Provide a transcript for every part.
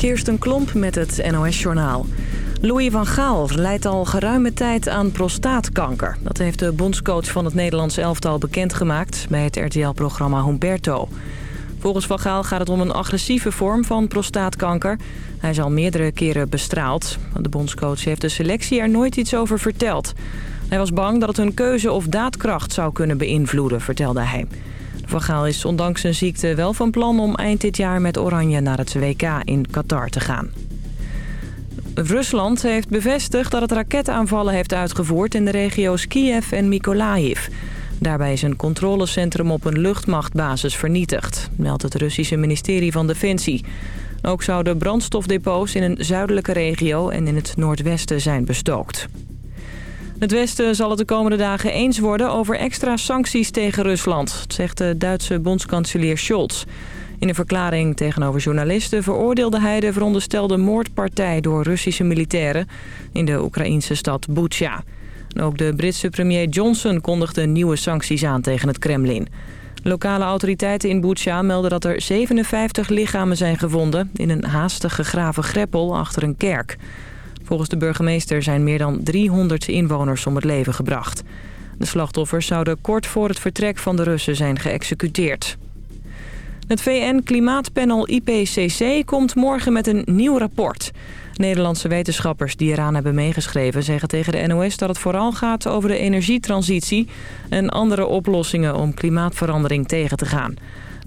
Kirsten Klomp met het NOS-journaal. Louis van Gaal lijdt al geruime tijd aan prostaatkanker. Dat heeft de bondscoach van het Nederlands elftal bekendgemaakt... bij het RTL-programma Humberto. Volgens Van Gaal gaat het om een agressieve vorm van prostaatkanker. Hij is al meerdere keren bestraald. De bondscoach heeft de selectie er nooit iets over verteld. Hij was bang dat het hun keuze of daadkracht zou kunnen beïnvloeden, vertelde hij. Van is ondanks zijn ziekte wel van plan om eind dit jaar met Oranje naar het WK in Qatar te gaan. Rusland heeft bevestigd dat het raketaanvallen heeft uitgevoerd in de regio's Kiev en Mykolaiv. Daarbij is een controlecentrum op een luchtmachtbasis vernietigd, meldt het Russische ministerie van Defensie. Ook zouden brandstofdepots in een zuidelijke regio en in het noordwesten zijn bestookt. Het Westen zal het de komende dagen eens worden over extra sancties tegen Rusland, zegt de Duitse bondskanselier Scholz. In een verklaring tegenover journalisten veroordeelde hij de veronderstelde moordpartij door Russische militairen in de Oekraïnse stad Bucha. Ook de Britse premier Johnson kondigde nieuwe sancties aan tegen het Kremlin. Lokale autoriteiten in Bucha melden dat er 57 lichamen zijn gevonden in een haastig gegraven greppel achter een kerk. Volgens de burgemeester zijn meer dan 300 inwoners om het leven gebracht. De slachtoffers zouden kort voor het vertrek van de Russen zijn geëxecuteerd. Het VN-klimaatpanel IPCC komt morgen met een nieuw rapport. Nederlandse wetenschappers die eraan hebben meegeschreven zeggen tegen de NOS dat het vooral gaat over de energietransitie en andere oplossingen om klimaatverandering tegen te gaan.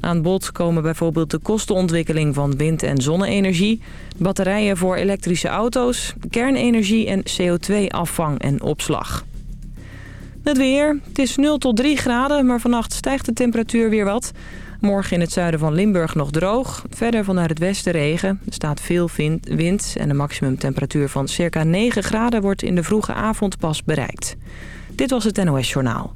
Aan bod komen bijvoorbeeld de kostenontwikkeling van wind- en zonne-energie... batterijen voor elektrische auto's, kernenergie en CO2-afvang en opslag. Het weer. Het is 0 tot 3 graden, maar vannacht stijgt de temperatuur weer wat. Morgen in het zuiden van Limburg nog droog. Verder vanuit het westen regen. Er staat veel wind en een maximumtemperatuur van circa 9 graden... wordt in de vroege avond pas bereikt. Dit was het NOS Journaal.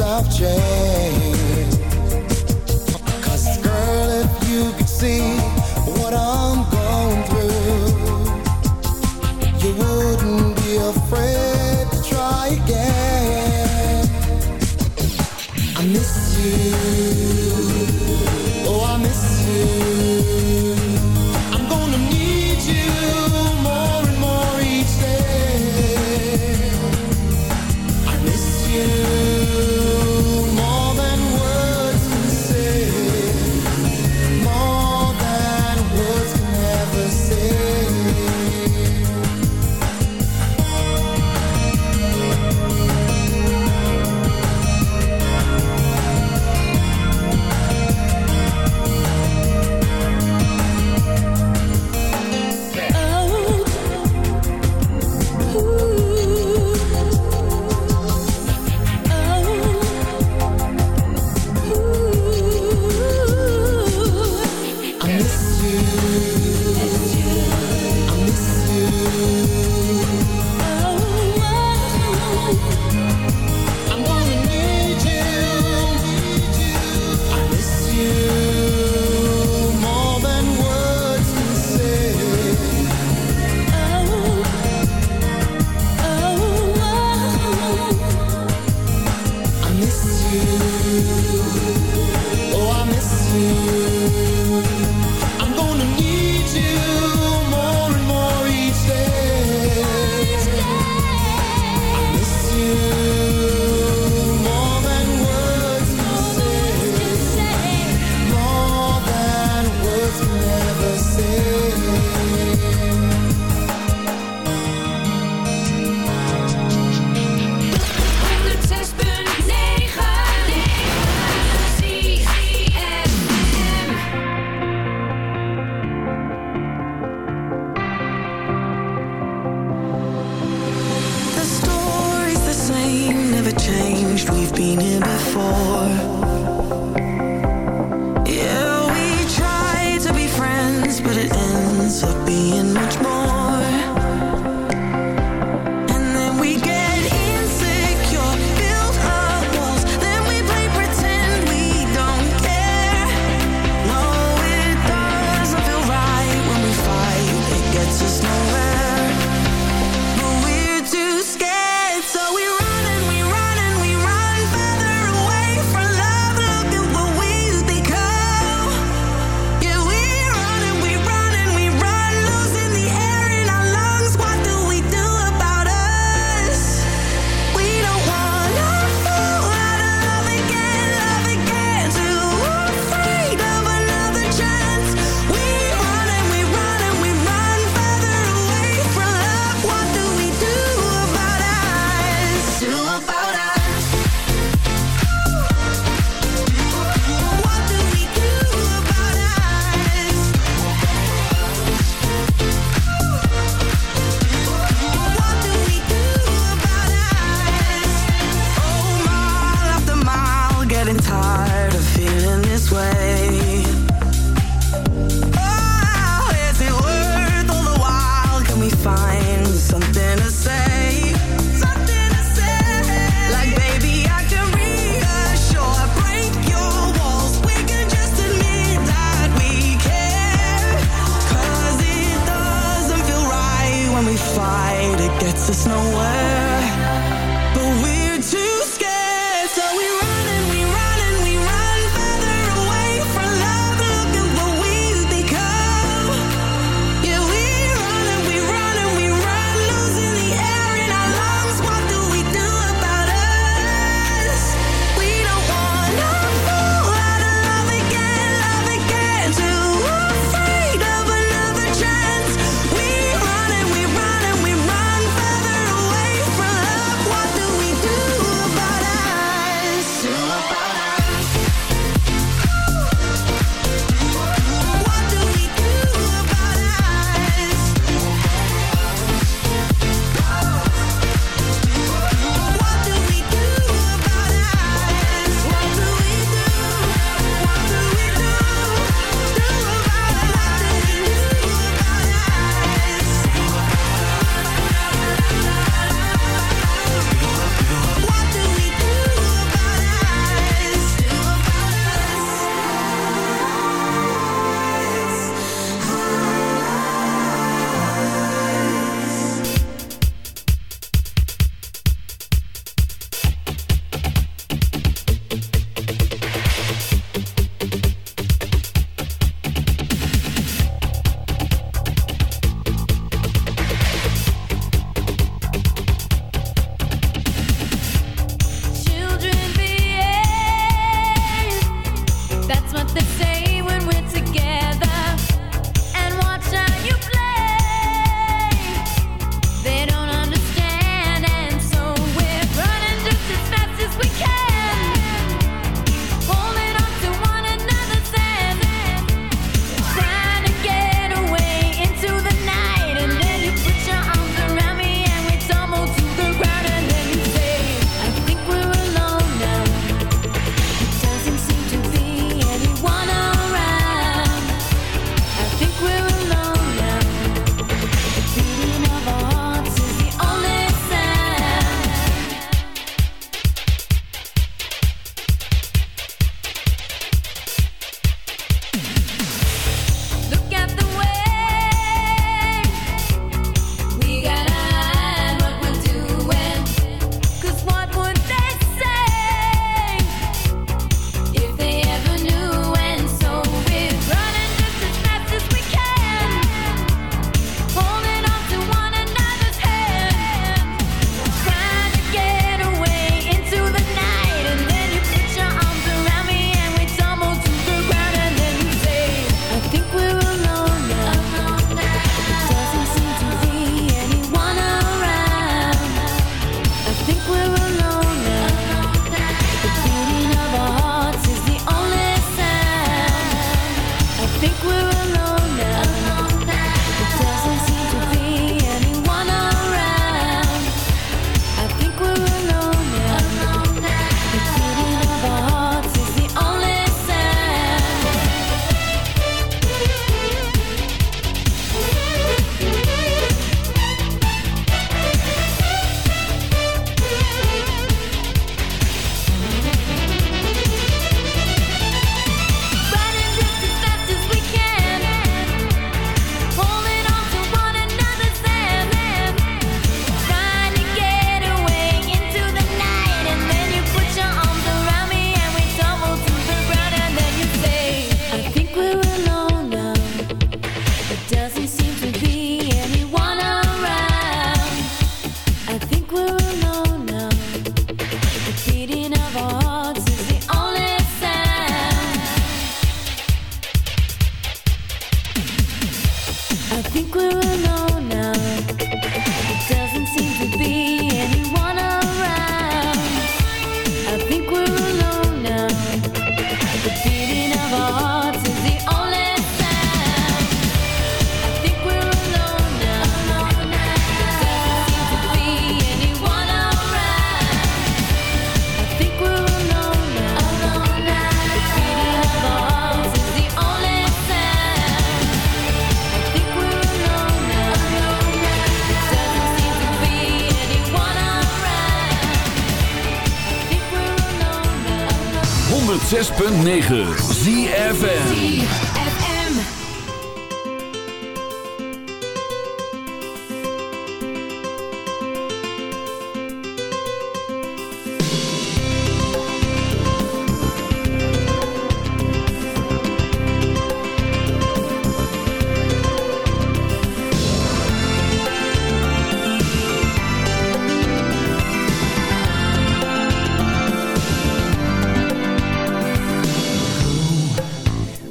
I've changed. Cause girl, if you could see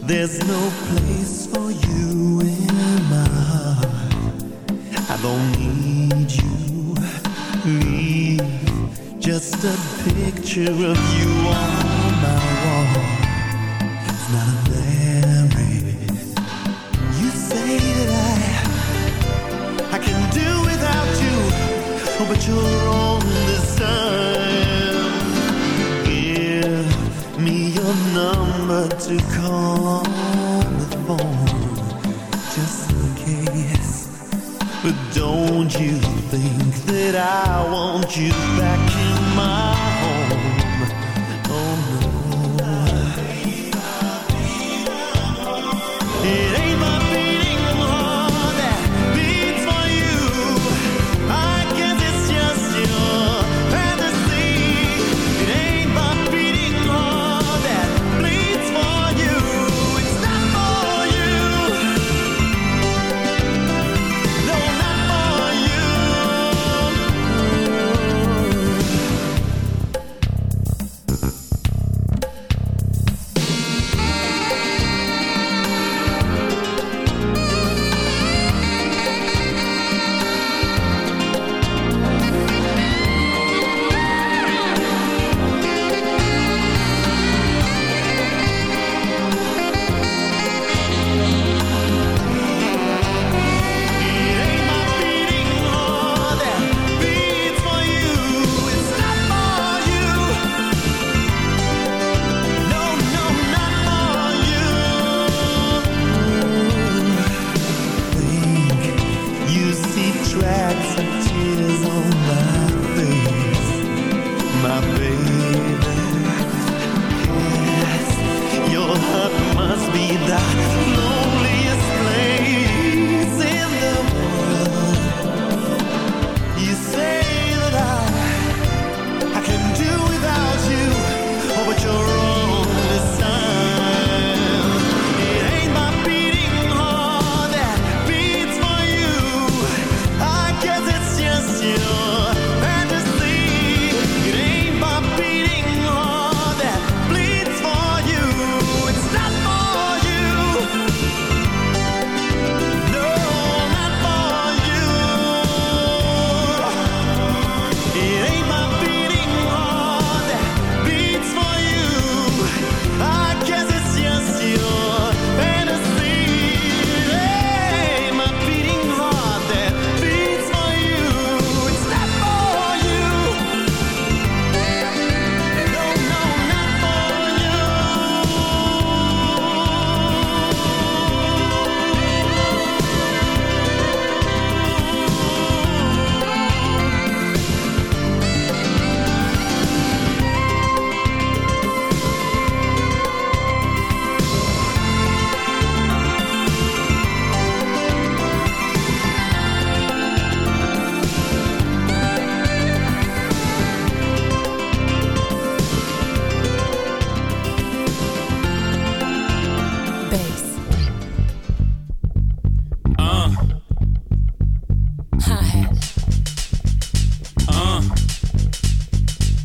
There's no place for you in my heart. I don't need you, leave Just a picture of you on my wall. It's not a memory. You say that I, I can do without you But you're wrong this time Give me your number to call that I want you back.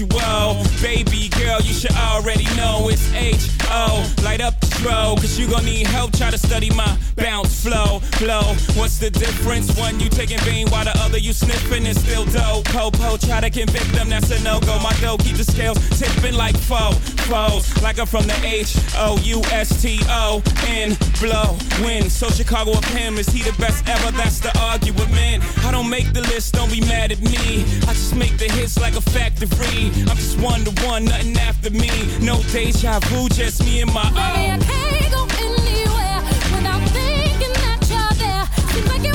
usual. Baby girl, you should already know it's H oh, light up the road, cause you gon' need help, try to study my bounce flow, flow. What's the difference? One you taking vein while the other you sniffing and still dope. Popo, try to convict them, that's a no-go. My dough keep the scales tipping like foe, foes. Like I'm from the H-O-U-S-T-O-N, blow, win. So Chicago of him, is he the best ever? That's the argument. I don't make the list, don't be mad at me. I just make the hits like a factory. I'm just one to one, nothing after me. No deja vu, just me in my own. Baby, I can't go anywhere without thinking that you're there. Seems like you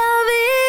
love it.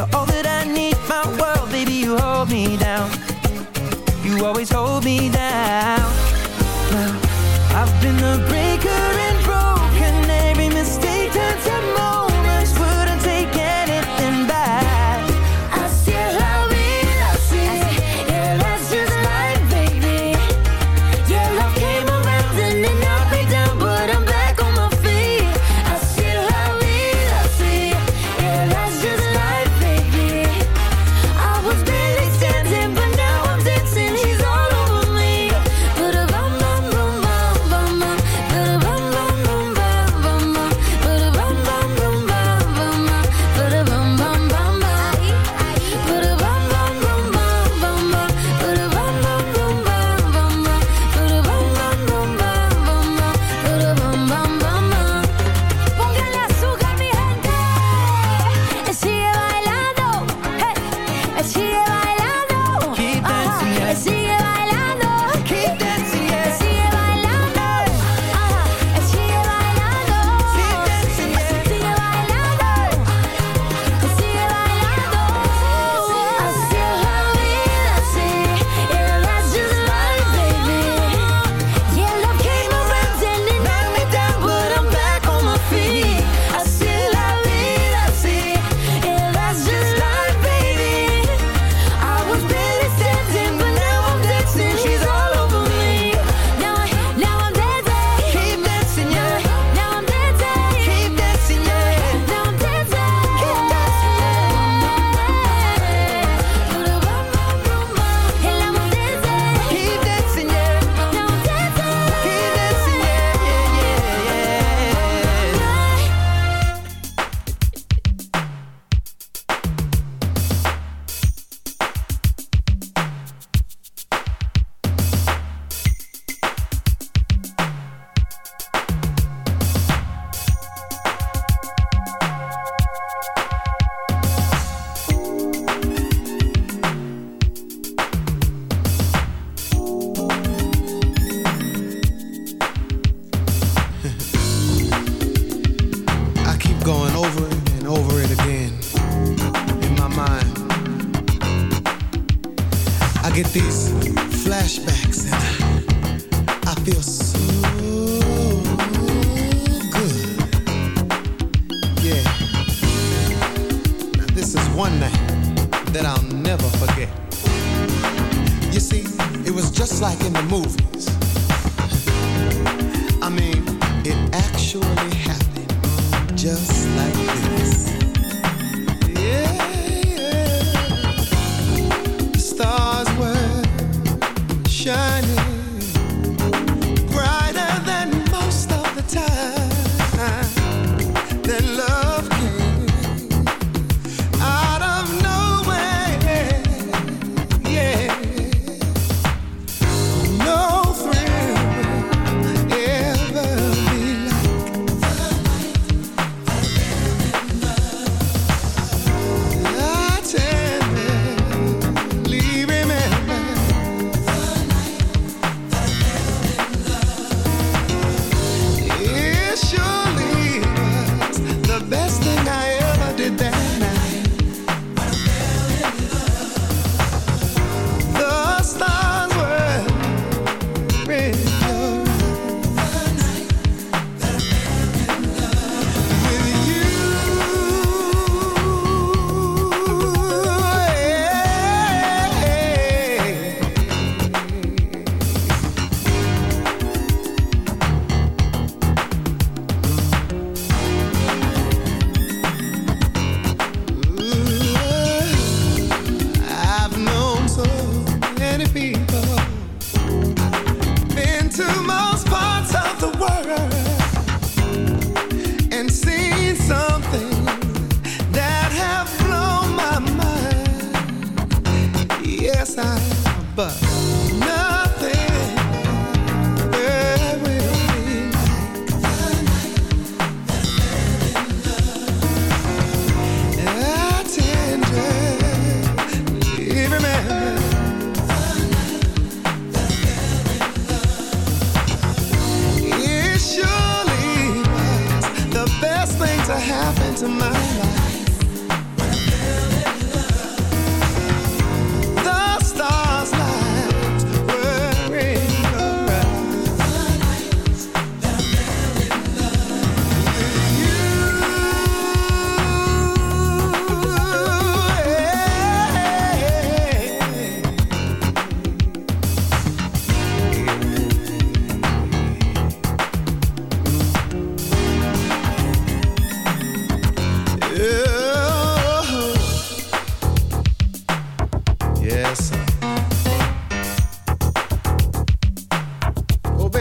You're all that I need, my world, baby, you hold me down. You always hold me down.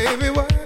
everywhere.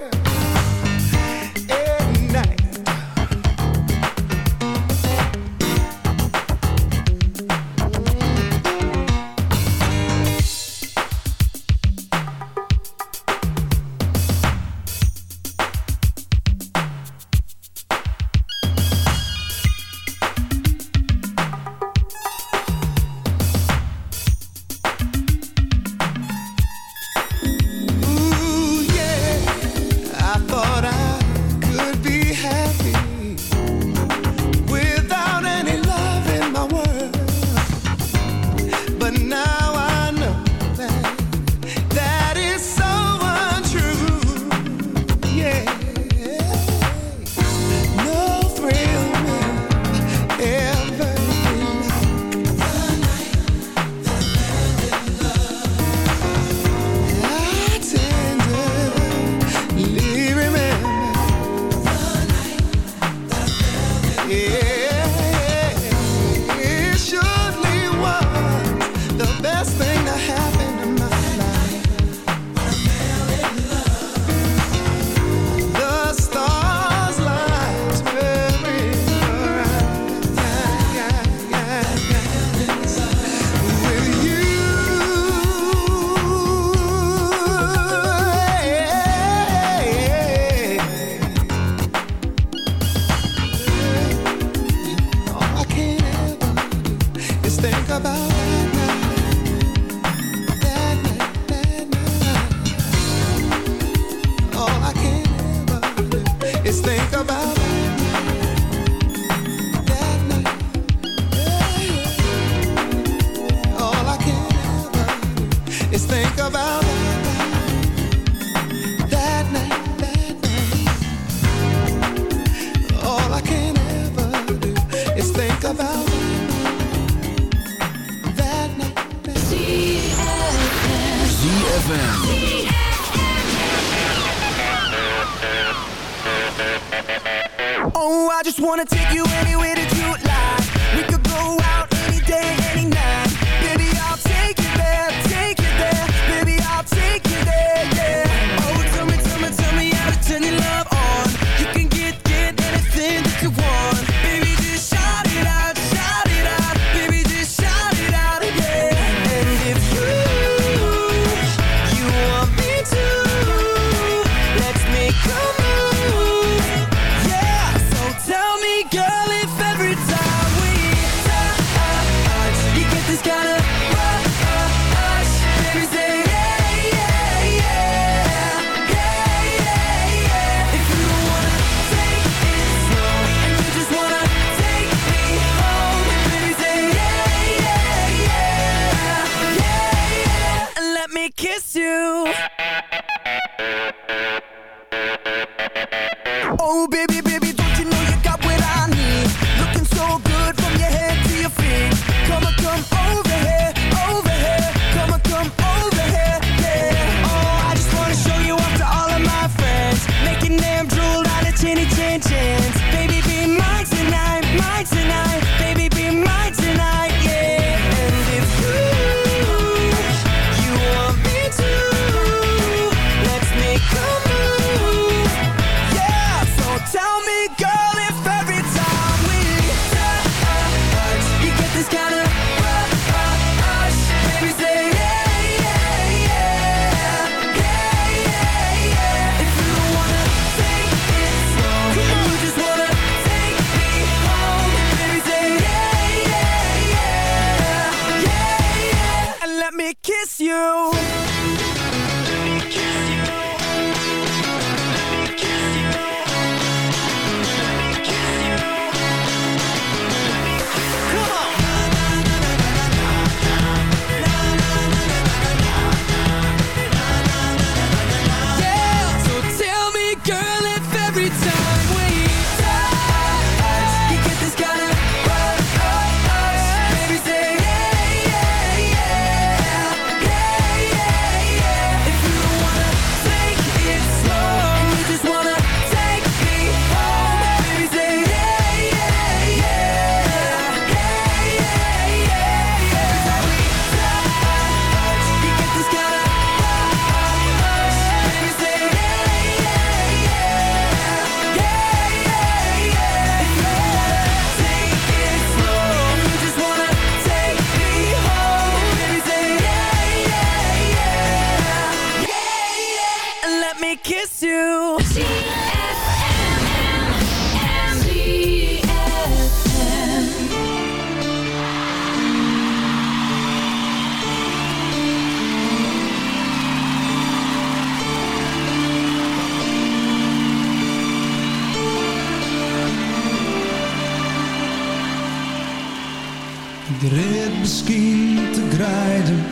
Ik reed misschien te grijden,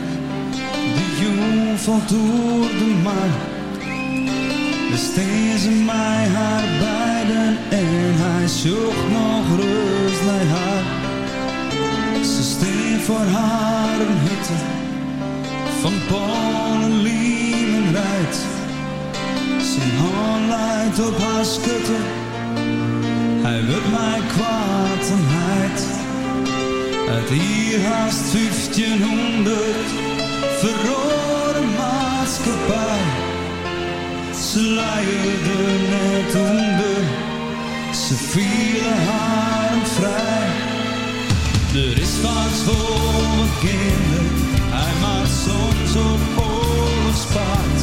de jong valt door de maan. Besteen ze mij haar beiden en hij zocht nog rust naar haar. Ze steen voor haar een hutte van Polen, Liemen rijdt. Zijn hand leidt op haar schutte, hij wil mij kwaad en heid. Uit hier haast 1500 verrode maatschappij. Ze leiden net onder, ze vielen haar vrij. Er is wat voor mijn kinderen, hij maakt soms op oorlogspaard.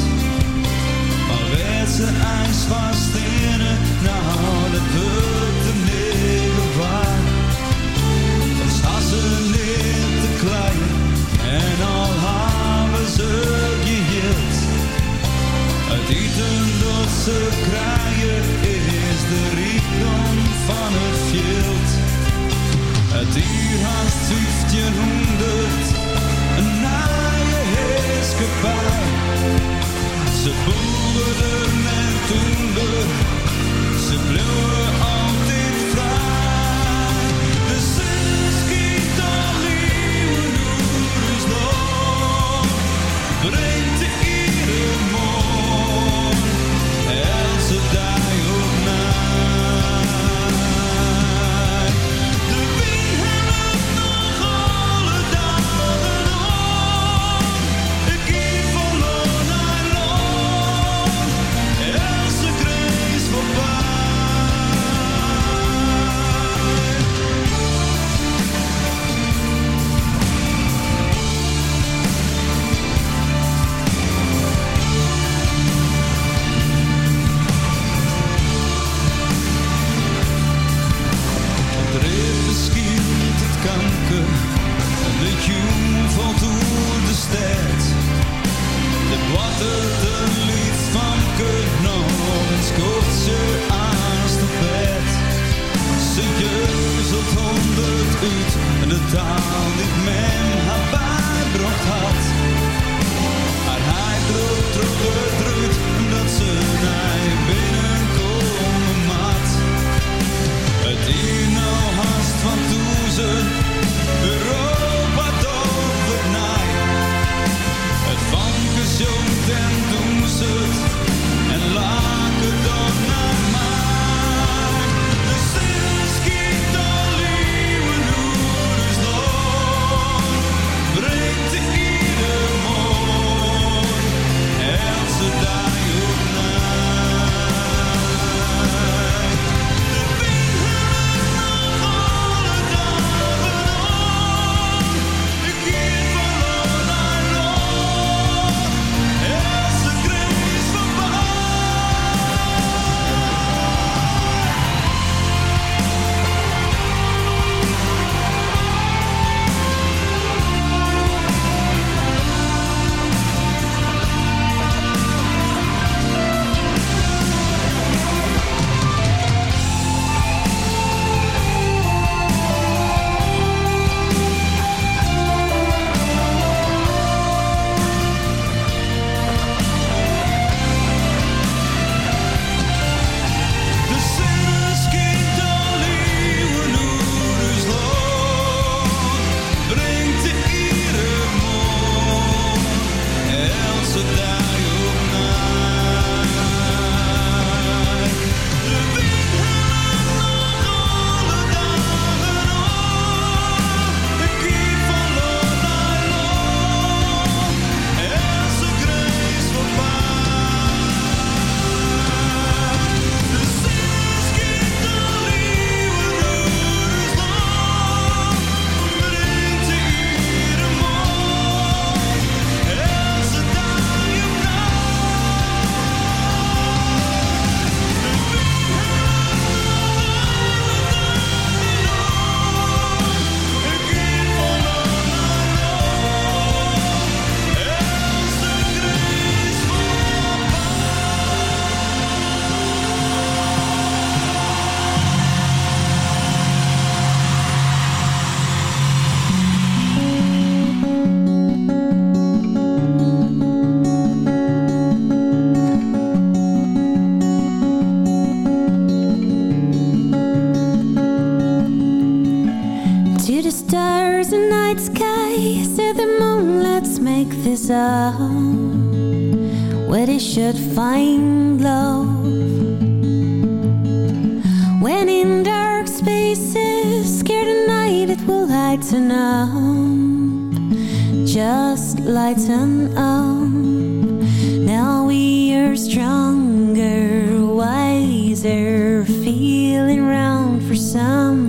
Maar werd ze ijs vast in het, nou dat wordt de negen neer te kleien en al hebben ze geheeld. Het eten dat ze krijgen is de rijkdom van het veld. Het hier haast 1500, een naaie heerskepaar. Ze boeren en toender, ze bleven altijd vrij. they're feeling round for some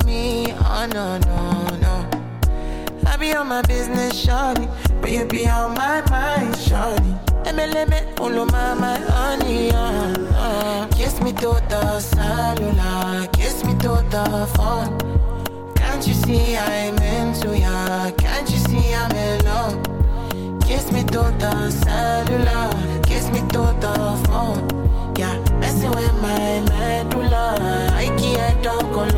Do me. Oh no, no, no. I be on my business, shawty. But you be on my mind, shawty. MLM, my, my honey, uh, uh. Kiss me to the cellular, kiss me to the phone. Can't you see I'm into ya? Can't you see I'm in love? Kiss me to the cellular, kiss me to the phone. Yeah, messing with my medulla. I can't talk alone.